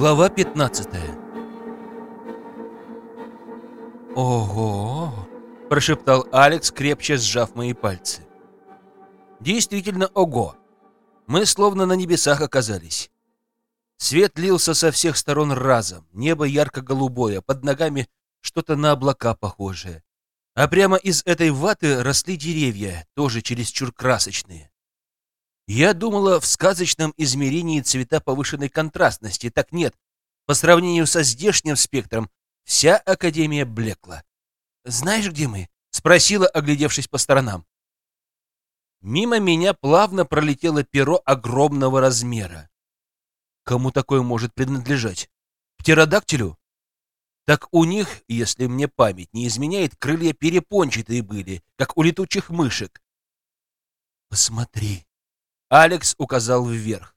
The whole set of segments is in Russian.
Глава 15 «Ого!» – прошептал Алекс, крепче сжав мои пальцы. «Действительно, ого! Мы словно на небесах оказались. Свет лился со всех сторон разом, небо ярко-голубое, под ногами что-то на облака похожее. А прямо из этой ваты росли деревья, тоже чересчур красочные. Я думала, в сказочном измерении цвета повышенной контрастности. Так нет. По сравнению со здешним спектром, вся Академия блекла. «Знаешь, где мы?» — спросила, оглядевшись по сторонам. Мимо меня плавно пролетело перо огромного размера. Кому такое может принадлежать? Птеродактилю? Так у них, если мне память не изменяет, крылья перепончатые были, как у летучих мышек. «Посмотри», Алекс указал вверх.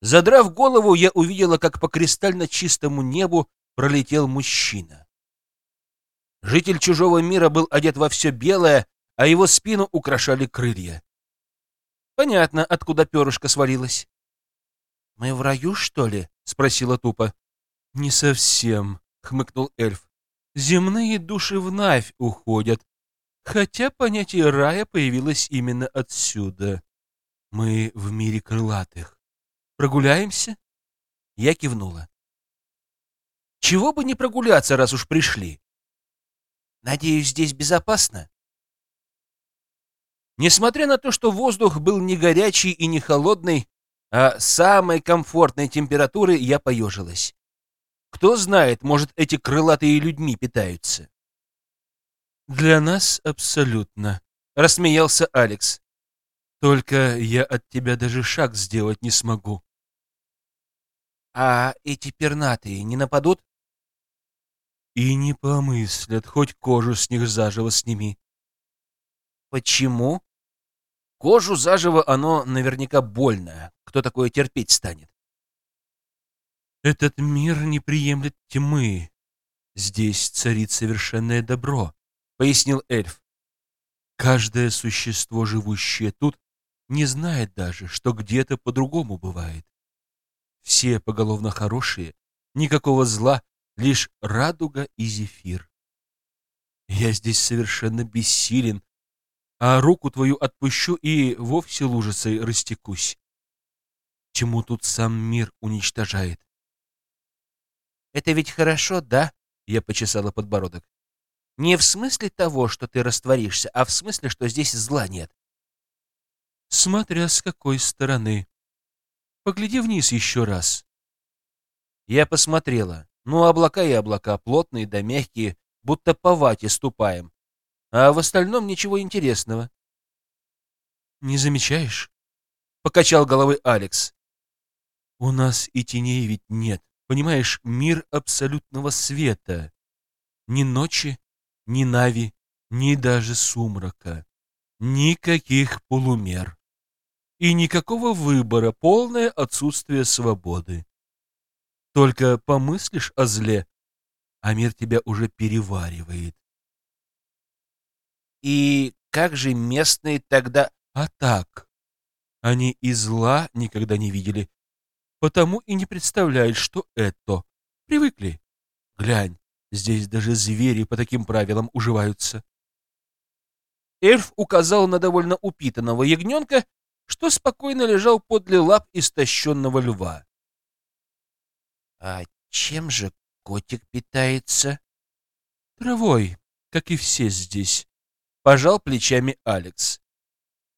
Задрав голову, я увидела, как по кристально чистому небу пролетел мужчина. Житель чужого мира был одет во все белое, а его спину украшали крылья. Понятно, откуда перышко свалилось. «Мы в раю, что ли?» — спросила тупо. «Не совсем», — хмыкнул эльф. «Земные души в Навь уходят, хотя понятие рая появилось именно отсюда». Мы в мире крылатых. Прогуляемся? Я кивнула. Чего бы не прогуляться, раз уж пришли. Надеюсь, здесь безопасно? Несмотря на то, что воздух был не горячий и не холодный, а самой комфортной температуры, я поежилась. Кто знает, может, эти крылатые людьми питаются. «Для нас абсолютно», — рассмеялся Алекс. Только я от тебя даже шаг сделать не смогу. А эти пернатые не нападут? И не помыслят, хоть кожу с них заживо сними. Почему? Кожу заживо оно наверняка больно. Кто такое терпеть станет? Этот мир не приемлет тьмы. Здесь царит совершенное добро, — пояснил эльф. Каждое существо, живущее тут, не знает даже, что где-то по-другому бывает. Все поголовно хорошие, никакого зла, лишь радуга и зефир. Я здесь совершенно бессилен, а руку твою отпущу и вовсе лужицей растекусь. Чему тут сам мир уничтожает? Это ведь хорошо, да? Я почесала подбородок. Не в смысле того, что ты растворишься, а в смысле, что здесь зла нет смотря с какой стороны. Погляди вниз еще раз. Я посмотрела. Ну, облака и облака, плотные да мягкие, будто по вате ступаем. А в остальном ничего интересного. Не замечаешь? Покачал головой Алекс. У нас и теней ведь нет. Понимаешь, мир абсолютного света. Ни ночи, ни нави, ни даже сумрака. Никаких полумер. И никакого выбора, полное отсутствие свободы. Только помыслишь о зле, а мир тебя уже переваривает. И как же местные тогда... А так, они и зла никогда не видели, потому и не представляют, что это. Привыкли. Глянь, здесь даже звери по таким правилам уживаются. Эльф указал на довольно упитанного ягненка, что спокойно лежал подле лап истощенного льва. «А чем же котик питается?» «Травой, как и все здесь», — пожал плечами Алекс.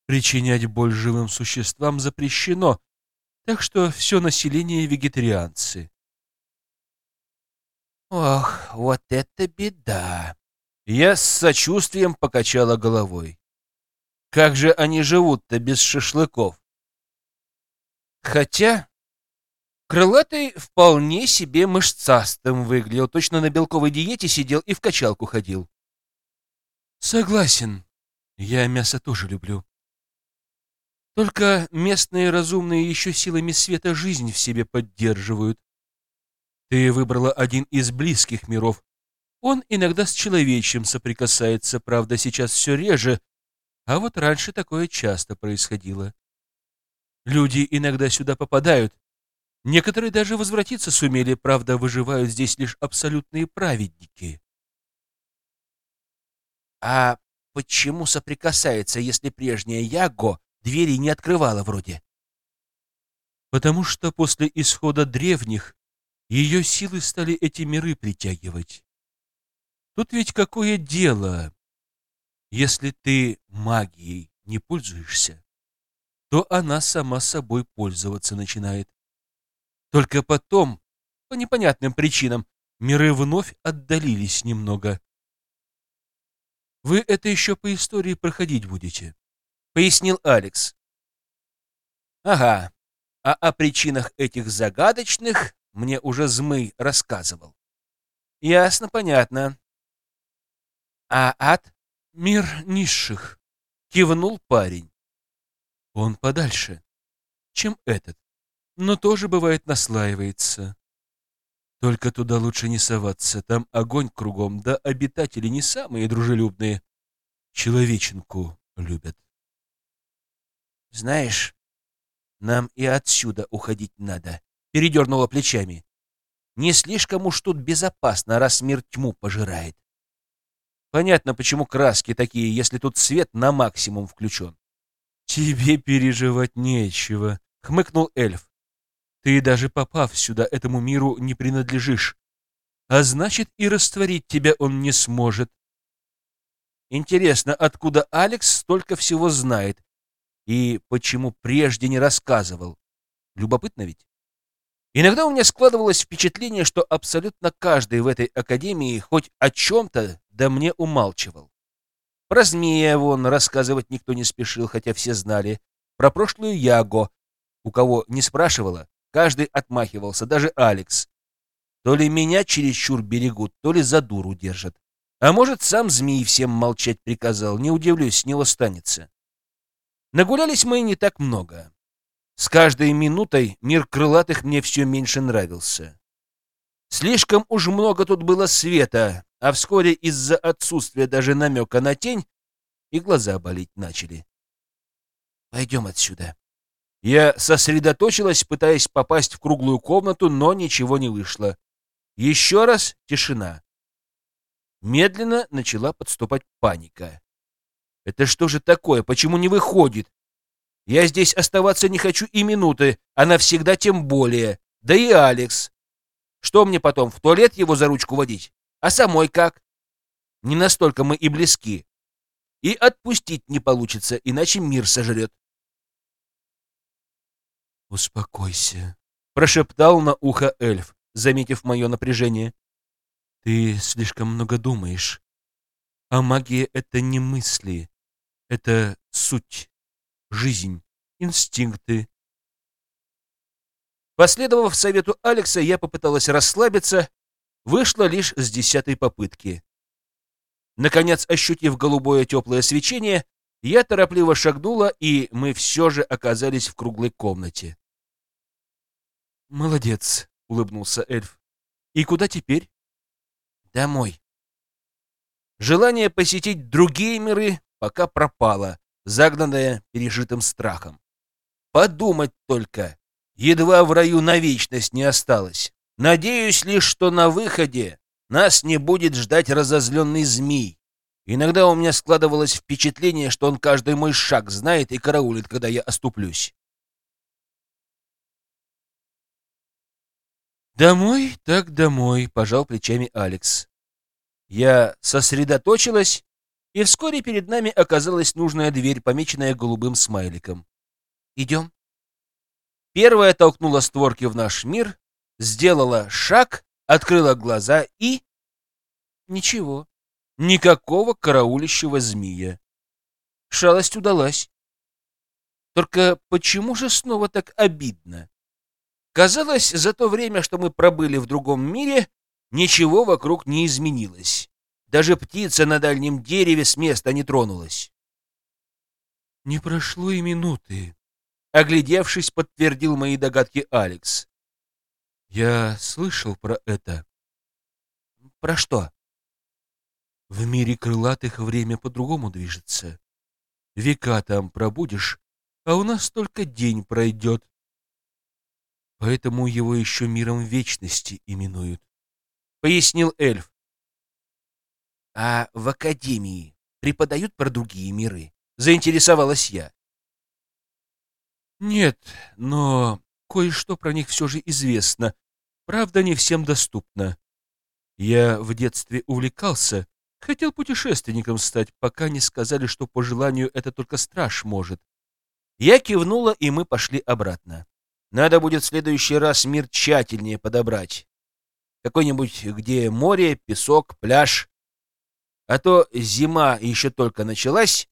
«Причинять боль живым существам запрещено, так что все население вегетарианцы». «Ох, вот это беда!» Я с сочувствием покачала головой. Как же они живут-то без шашлыков? Хотя крылатый вполне себе мышцастым выглядел, точно на белковой диете сидел и в качалку ходил. Согласен, я мясо тоже люблю. Только местные разумные еще силами света жизнь в себе поддерживают. Ты выбрала один из близких миров. Он иногда с человечьим соприкасается, правда, сейчас все реже, а вот раньше такое часто происходило. Люди иногда сюда попадают, Некоторые даже возвратиться сумели, правда, выживают здесь лишь абсолютные праведники. А почему соприкасается, если прежняя Яго двери не открывала вроде? Потому что после исхода древних ее силы стали эти миры притягивать. Тут ведь какое дело, если ты магией не пользуешься, то она сама собой пользоваться начинает. Только потом, по непонятным причинам, миры вновь отдалились немного. Вы это еще по истории проходить будете, пояснил Алекс. Ага. А о причинах этих загадочных мне уже Змый рассказывал. Ясно, понятно. А ад — мир низших, кивнул парень. Он подальше, чем этот, но тоже бывает наслаивается. Только туда лучше не соваться, там огонь кругом, да обитатели не самые дружелюбные. Человеченку любят. Знаешь, нам и отсюда уходить надо, передернула плечами. Не слишком уж тут безопасно, раз мир тьму пожирает. Понятно, почему краски такие, если тут свет на максимум включен. Тебе переживать нечего, хмыкнул эльф. Ты даже попав сюда, этому миру не принадлежишь. А значит, и растворить тебя он не сможет. Интересно, откуда Алекс столько всего знает? И почему прежде не рассказывал? Любопытно ведь? Иногда у меня складывалось впечатление, что абсолютно каждый в этой академии хоть о чем-то да мне умалчивал. Про змея вон рассказывать никто не спешил, хотя все знали. Про прошлую Яго, у кого не спрашивала, Каждый отмахивался, даже Алекс. То ли меня чересчур берегут, то ли за дуру держат. А может, сам змей всем молчать приказал, не удивлюсь, с него станется. Нагулялись мы не так много. С каждой минутой мир крылатых мне все меньше нравился. Слишком уж много тут было света, а вскоре из-за отсутствия даже намека на тень и глаза болеть начали. «Пойдем отсюда», я сосредоточилась, пытаясь попасть в круглую комнату, но ничего не вышло. Еще раз тишина. Медленно начала подступать паника. Это что же такое? Почему не выходит? Я здесь оставаться не хочу и минуты, а навсегда тем более. Да и Алекс. Что мне потом, в туалет его за ручку водить? А самой как? Не настолько мы и близки. И отпустить не получится, иначе мир сожрет. «Успокойся», — прошептал на ухо эльф, заметив мое напряжение. «Ты слишком много думаешь. А магия — это не мысли, это суть, жизнь, инстинкты». Последовав совету Алекса, я попыталась расслабиться, вышла лишь с десятой попытки. Наконец, ощутив голубое теплое свечение, я торопливо шагнула, и мы все же оказались в круглой комнате. «Молодец», — улыбнулся эльф. «И куда теперь?» «Домой». Желание посетить другие миры пока пропало, загнанное пережитым страхом. Подумать только, едва в раю на вечность не осталось. Надеюсь лишь, что на выходе нас не будет ждать разозленный змей, Иногда у меня складывалось впечатление, что он каждый мой шаг знает и караулит, когда я оступлюсь. «Домой, так домой», — пожал плечами Алекс. Я сосредоточилась, и вскоре перед нами оказалась нужная дверь, помеченная голубым смайликом. «Идем». Первая толкнула створки в наш мир, сделала шаг, открыла глаза и... Ничего. Никакого караулищего змея. Шалость удалась. Только почему же снова так обидно? Казалось, за то время, что мы пробыли в другом мире, ничего вокруг не изменилось. Даже птица на дальнем дереве с места не тронулась. Не прошло и минуты. Оглядевшись, подтвердил мои догадки Алекс. Я слышал про это. Про что? В мире крылатых время по-другому движется. Века там пробудешь, а у нас только день пройдет. Поэтому его еще миром вечности именуют, — пояснил эльф. — А в академии преподают про другие миры? — заинтересовалась я. — Нет, но кое-что про них все же известно. Правда, не всем доступно. Я в детстве увлекался, хотел путешественником стать, пока не сказали, что по желанию это только страж может. Я кивнула, и мы пошли обратно. Надо будет в следующий раз мир тщательнее подобрать. Какой-нибудь, где море, песок, пляж. А то зима еще только началась,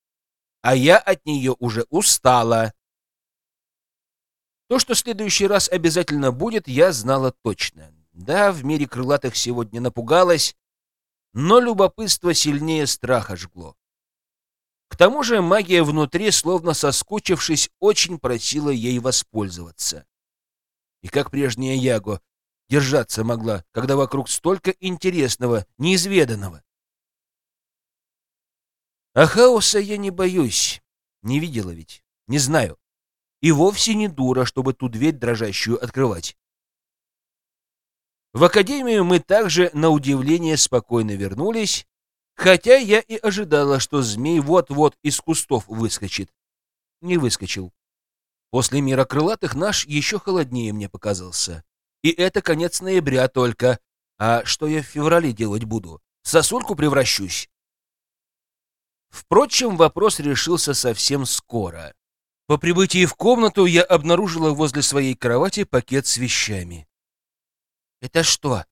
а я от нее уже устала. То, что следующий раз обязательно будет, я знала точно. Да, в мире крылатых сегодня напугалась, но любопытство сильнее страха жгло. К тому же магия внутри, словно соскучившись, очень просила ей воспользоваться. И как прежняя Яго держаться могла, когда вокруг столько интересного, неизведанного? А хаоса я не боюсь. Не видела ведь, не знаю. И вовсе не дура, чтобы ту дверь дрожащую открывать. В академию мы также, на удивление, спокойно вернулись, Хотя я и ожидала, что змей вот-вот из кустов выскочит. Не выскочил. После мира крылатых наш еще холоднее мне показался. И это конец ноября только. А что я в феврале делать буду? сосульку превращусь? Впрочем, вопрос решился совсем скоро. По прибытии в комнату я обнаружила возле своей кровати пакет с вещами. «Это что,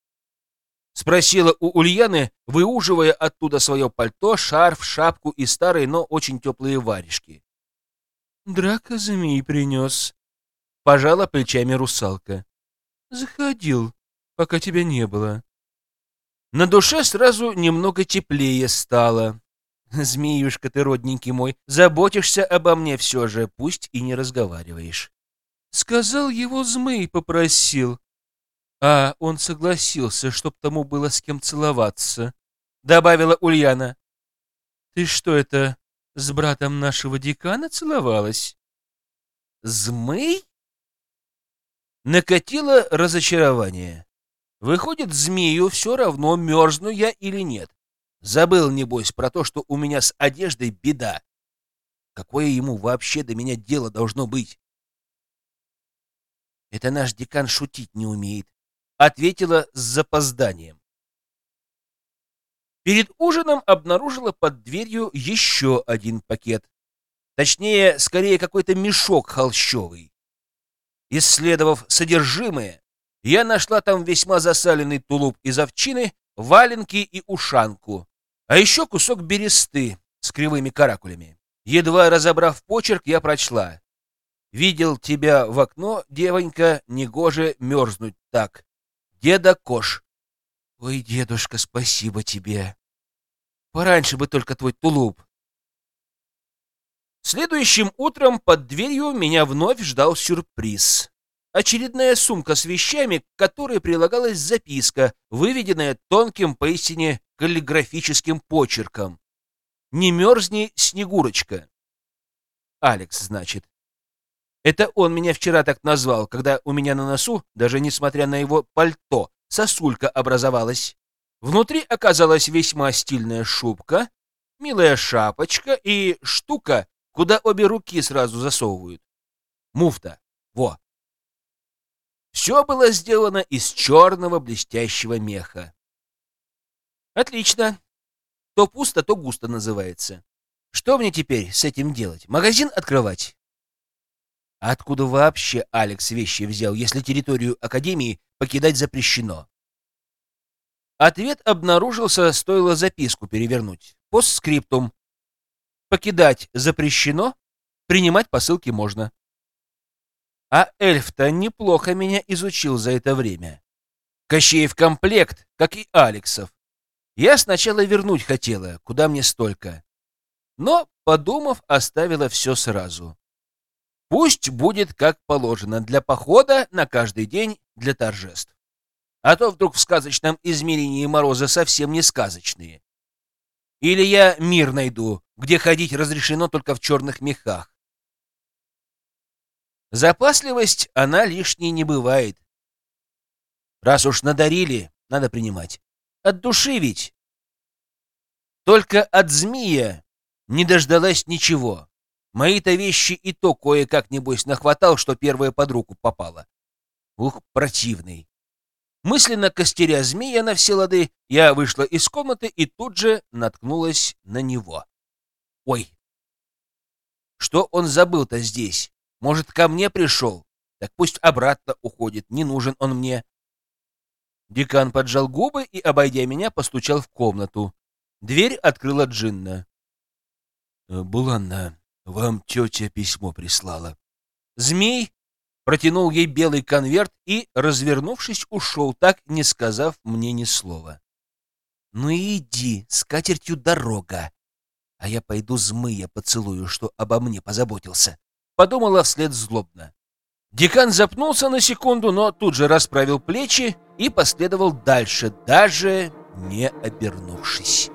— спросила у Ульяны, выуживая оттуда свое пальто, шарф, шапку и старые, но очень теплые варежки. «Драка змей принес», — пожала плечами русалка. «Заходил, пока тебя не было». На душе сразу немного теплее стало. «Змеюшка ты, родненький мой, заботишься обо мне все же, пусть и не разговариваешь». «Сказал его змей, попросил», а он согласился, чтоб тому было с кем целоваться, добавила Ульяна. Ты что это, с братом нашего декана целовалась? Змей? Накатило разочарование. Выходит, змею все равно, мерзну я или нет. Забыл, небось, про то, что у меня с одеждой беда. Какое ему вообще до меня дело должно быть? Это наш декан шутить не умеет ответила с запозданием. Перед ужином обнаружила под дверью еще один пакет. Точнее, скорее какой-то мешок холщовый. Исследовав содержимое, я нашла там весьма засаленный тулуп из овчины, валенки и ушанку, а еще кусок бересты с кривыми каракулями. Едва разобрав почерк, я прочла. «Видел тебя в окно, девонька, негоже мерзнуть так деда Кош. Ой, дедушка, спасибо тебе. Пораньше бы только твой тулуп. Следующим утром под дверью меня вновь ждал сюрприз. Очередная сумка с вещами, к которой прилагалась записка, выведенная тонким поистине каллиграфическим почерком. «Не мерзни, Снегурочка». Алекс, значит. Это он меня вчера так назвал, когда у меня на носу, даже несмотря на его пальто, сосулька образовалась. Внутри оказалась весьма стильная шубка, милая шапочка и штука, куда обе руки сразу засовывают. Муфта. Во. Все было сделано из черного блестящего меха. Отлично. То пусто, то густо называется. Что мне теперь с этим делать? Магазин открывать? А откуда вообще Алекс вещи взял, если территорию Академии покидать запрещено? Ответ обнаружился, стоило записку перевернуть. Постскриптум. Покидать запрещено, принимать посылки можно. А эльф-то неплохо меня изучил за это время. Кощеев комплект, как и Алексов. Я сначала вернуть хотела, куда мне столько. Но, подумав, оставила все сразу. Пусть будет как положено для похода на каждый день для торжеств. А то вдруг в сказочном измерении морозы совсем не сказочные. Или я мир найду, где ходить разрешено только в черных мехах. Запасливость, она лишней не бывает. Раз уж надарили, надо принимать. От души ведь. Только от змея не дождалась ничего. Мои-то вещи и то кое-как, небось, нахватал, что первая под руку попала. Ух, противный. Мысленно костеря змея на все лады, я вышла из комнаты и тут же наткнулась на него. Ой, что он забыл-то здесь? Может, ко мне пришел? Так пусть обратно уходит, не нужен он мне. Декан поджал губы и, обойдя меня, постучал в комнату. Дверь открыла Джинна. «Э, «Буланна, вам тетя письмо прислала». Змей протянул ей белый конверт и, развернувшись, ушел, так не сказав мне ни слова. «Ну иди, с катертью дорога, а я пойду змыя поцелую, что обо мне позаботился», — подумала вслед злобно. Декан запнулся на секунду, но тут же расправил плечи и последовал дальше, даже не обернувшись.